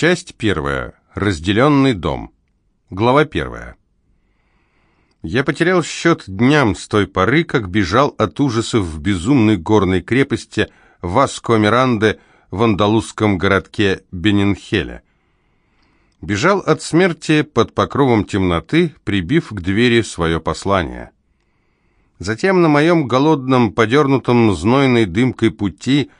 Часть первая. Разделенный дом. Глава первая. Я потерял счет дням с той поры, как бежал от ужасов в безумной горной крепости Васко-Миранде в андалузском городке Бенинхеле. Бежал от смерти под покровом темноты, прибив к двери свое послание. Затем на моем голодном, подернутом знойной дымкой пути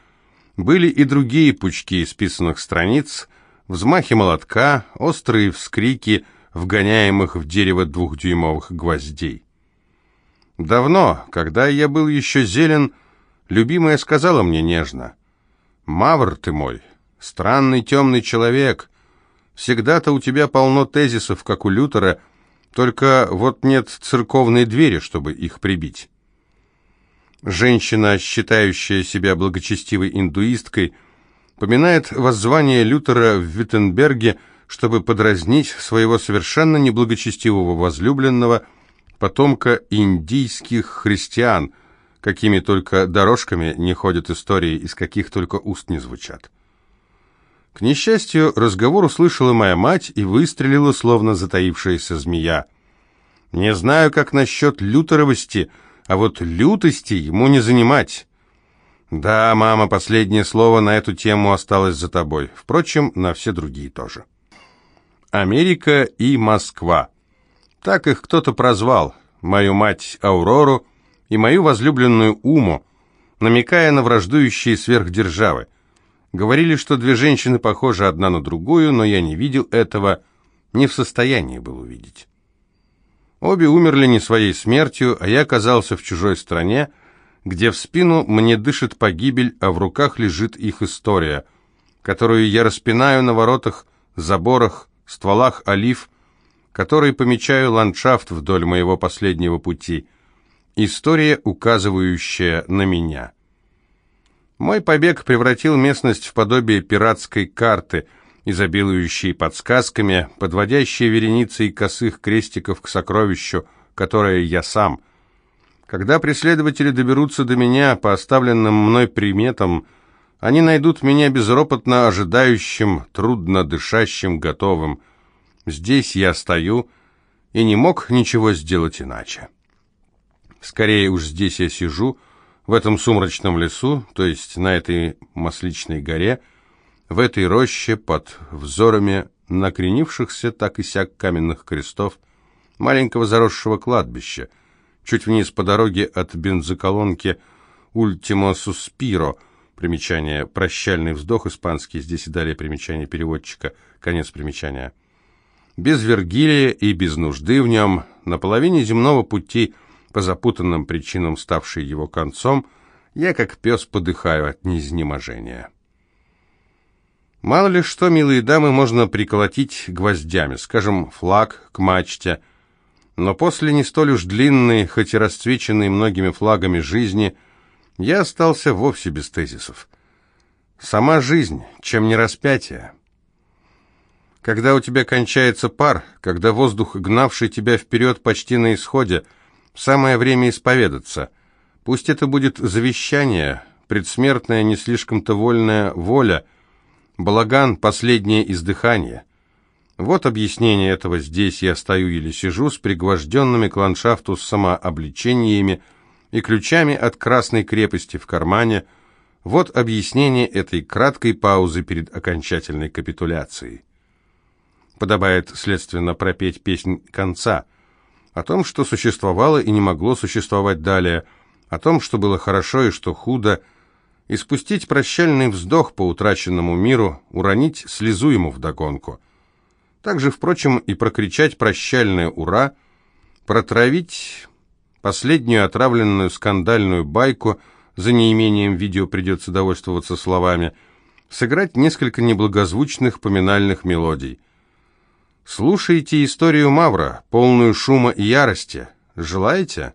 были и другие пучки исписанных страниц, взмахи молотка, острые вскрики вгоняемых в дерево двухдюймовых гвоздей. Давно, когда я был еще зелен, любимая сказала мне нежно, «Мавр ты мой, странный темный человек, всегда-то у тебя полно тезисов, как у Лютера, только вот нет церковной двери, чтобы их прибить». Женщина, считающая себя благочестивой индуисткой, поминает воззвание Лютера в Виттенберге, чтобы подразнить своего совершенно неблагочестивого возлюбленного, потомка индийских христиан, какими только дорожками не ходят истории, из каких только уст не звучат. К несчастью, разговор услышала моя мать и выстрелила, словно затаившаяся змея. «Не знаю, как насчет лютеровости, а вот лютости ему не занимать». «Да, мама, последнее слово на эту тему осталось за тобой. Впрочем, на все другие тоже». Америка и Москва. Так их кто-то прозвал. Мою мать Аурору и мою возлюбленную Уму, намекая на враждующие сверхдержавы. Говорили, что две женщины похожи одна на другую, но я не видел этого, не в состоянии был увидеть. Обе умерли не своей смертью, а я оказался в чужой стране, где в спину мне дышит погибель, а в руках лежит их история, которую я распинаю на воротах, заборах, стволах олив, которой помечаю ландшафт вдоль моего последнего пути. История, указывающая на меня. Мой побег превратил местность в подобие пиратской карты, изобилующей подсказками, подводящей вереницей косых крестиков к сокровищу, которое я сам. Когда преследователи доберутся до меня по оставленным мной приметам, они найдут меня безропотно ожидающим, трудно дышащим, готовым. Здесь я стою и не мог ничего сделать иначе. Скорее уж здесь я сижу, в этом сумрачном лесу, то есть на этой масличной горе, в этой роще под взорами накренившихся так и сяк каменных крестов маленького заросшего кладбища, чуть вниз по дороге от бензоколонки «Ультимо Суспиро», примечание. «Прощальный вздох» испанский, здесь и далее примечание переводчика, конец примечания. Без Вергилия и без нужды в нем, на половине земного пути – по запутанным причинам ставшей его концом, я как пес подыхаю от неизнеможения. Мало ли что, милые дамы, можно приколотить гвоздями, скажем, флаг к мачте, но после не столь уж длинной, хоть и расцвеченной многими флагами жизни, я остался вовсе без тезисов. Сама жизнь, чем не распятие. Когда у тебя кончается пар, когда воздух, гнавший тебя вперед почти на исходе, — Самое время исповедаться. Пусть это будет завещание, предсмертная, не слишком-то вольная воля, балаган, последнее издыхание. Вот объяснение этого здесь я стою или сижу с пригвожденными к ландшафту самообличениями и ключами от Красной крепости в кармане. Вот объяснение этой краткой паузы перед окончательной капитуляцией. Подобает, следственно, пропеть песнь конца – о том, что существовало и не могло существовать далее, о том, что было хорошо и что худо, и спустить прощальный вздох по утраченному миру, уронить слезу ему вдогонку. Также, впрочем, и прокричать прощальное «Ура!», протравить последнюю отравленную скандальную байку, за неимением видео придется довольствоваться словами, сыграть несколько неблагозвучных поминальных мелодий – Слушайте историю Мавра, полную шума и ярости. Желаете?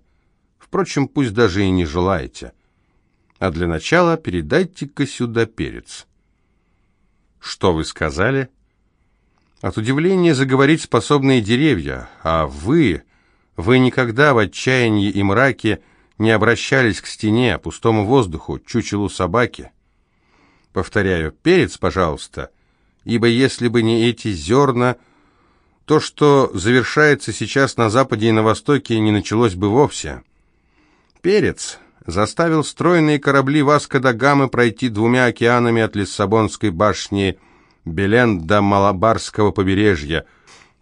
Впрочем, пусть даже и не желаете. А для начала передайте-ка сюда перец. Что вы сказали? От удивления заговорить способные деревья, а вы... Вы никогда в отчаянии и мраке не обращались к стене, пустому воздуху, чучелу собаки. Повторяю, перец, пожалуйста. ибо если бы не эти зерна, то, что завершается сейчас на Западе и на Востоке, не началось бы вовсе. Перец заставил стройные корабли Васко да Гамы пройти двумя океанами от Лиссабонской башни Белен до Малабарского побережья,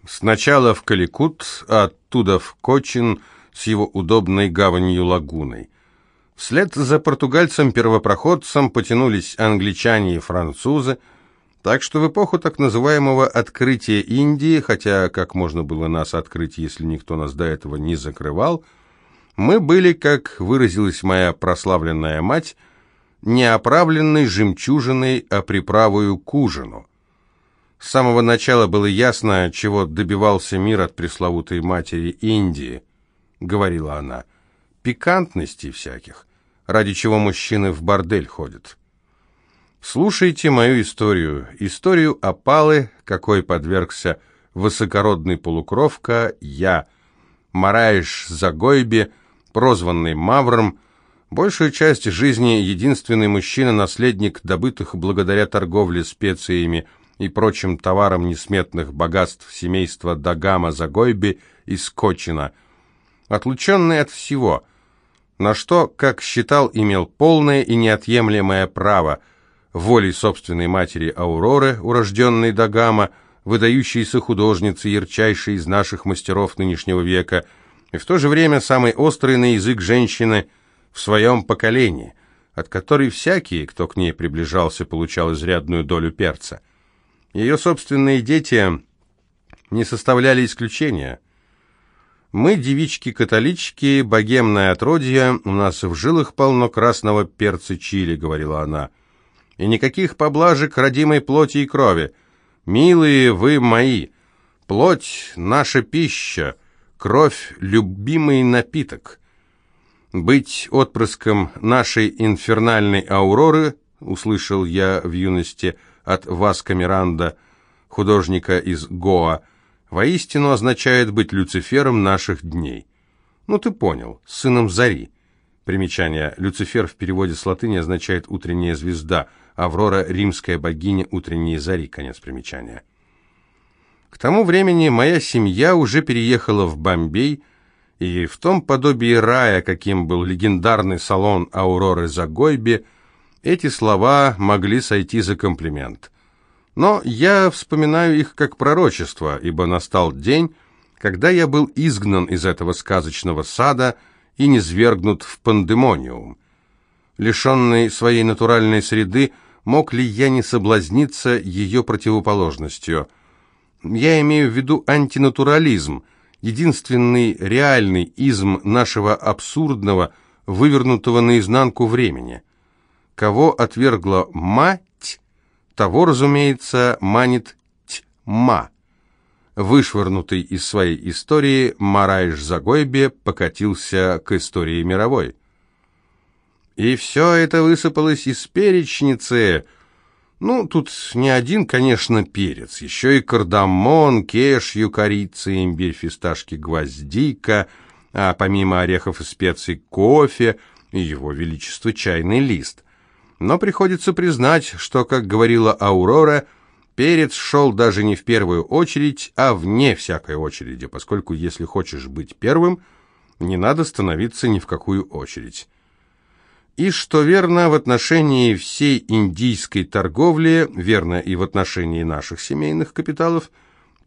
сначала в Каликут, а оттуда в Кочин с его удобной гаванью лагуной. Вслед за португальцем-первопроходцем потянулись англичане и французы, так что в эпоху так называемого «открытия Индии», хотя как можно было нас открыть, если никто нас до этого не закрывал, мы были, как выразилась моя прославленная мать, не оправленной жемчужиной, а приправою к ужину. С самого начала было ясно, чего добивался мир от пресловутой матери Индии, говорила она, пикантностей всяких, ради чего мужчины в бордель ходят. Слушайте мою историю, историю опалы, какой подвергся высокородный полукровка я, Мараиш Загойби, прозванный Мавром, большую часть жизни единственный мужчина-наследник добытых благодаря торговле специями и прочим товарам несметных богатств семейства Дагама Загойби из Кочина, отлученный от всего, на что, как считал, имел полное и неотъемлемое право – волей собственной матери Ауроры, урожденной Дагама, выдающейся художницы, ярчайшей из наших мастеров нынешнего века, и в то же время самый острый на язык женщины в своем поколении, от которой всякий, кто к ней приближался, получал изрядную долю перца. Ее собственные дети не составляли исключения. Мы, девички-католички, богемное отродье, у нас в жилах полно красного перца чили, говорила она и никаких поблажек родимой плоти и крови. Милые вы мои, плоть — наша пища, кровь — любимый напиток. Быть отпрыском нашей инфернальной ауроры, услышал я в юности от Васка Миранда, художника из Гоа, воистину означает быть Люцифером наших дней. Ну ты понял, сыном Зари. Примечание. Люцифер в переводе с латыни означает «утренняя звезда», Аврора – римская богиня утренней зари, конец примечания. К тому времени моя семья уже переехала в Бомбей, и в том подобии рая, каким был легендарный салон Ауроры Загойби, эти слова могли сойти за комплимент. Но я вспоминаю их как пророчество, ибо настал день, когда я был изгнан из этого сказочного сада и низвергнут в пандемониум. Лишенный своей натуральной среды, мог ли я не соблазниться ее противоположностью? Я имею в виду антинатурализм, единственный реальный изм нашего абсурдного, вывернутого наизнанку времени. Кого отвергла мать, того, разумеется, манит тьма. Вышвырнутый из своей истории, Марайш Загойбе покатился к истории мировой. И все это высыпалось из перечницы. Ну, тут не один, конечно, перец, еще и кардамон, кешью, корица, имбирь, фисташки, гвоздика, а помимо орехов и специй кофе его величество чайный лист. Но приходится признать, что, как говорила Аурора, перец шел даже не в первую очередь, а вне всякой очереди, поскольку если хочешь быть первым, не надо становиться ни в какую очередь. И что верно в отношении всей индийской торговли, верно и в отношении наших семейных капиталов,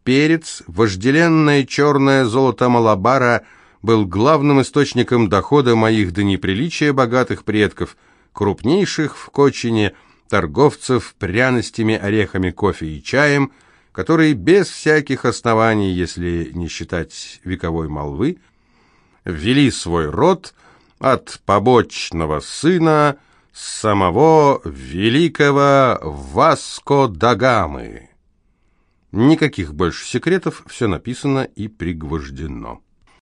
перец, вожделенное черное золото Малабара, был главным источником дохода моих до неприличия богатых предков, крупнейших в Кочине, торговцев пряностями, орехами, кофе и чаем, которые без всяких оснований, если не считать вековой молвы, ввели свой род – от побочного сына самого великого Васко да Гамы. Никаких больше секретов, все написано и пригвождено.